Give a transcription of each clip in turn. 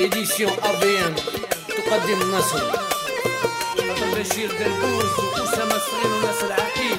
إديسيون أفيان تقدم فاطمة بشير دلبوز وأسامة الصغير وناصر عفيف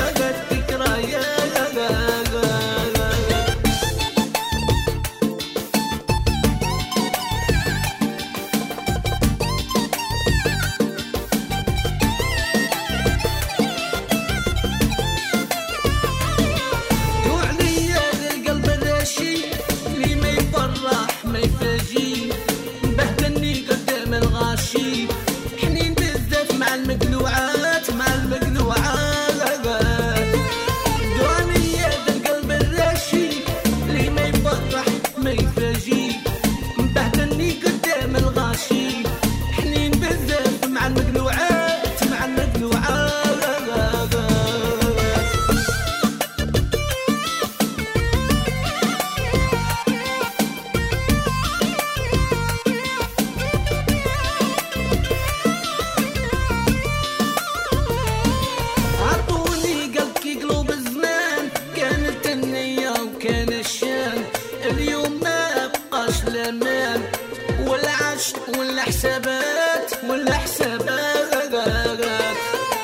ولا حسابات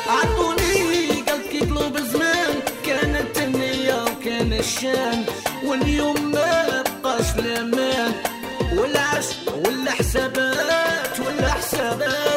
عطوني قلبك يطلب زمان. كانت النية وكان الشان. واليوم ما بقاش الامان ولا عش ولا حسابات ولا حسابات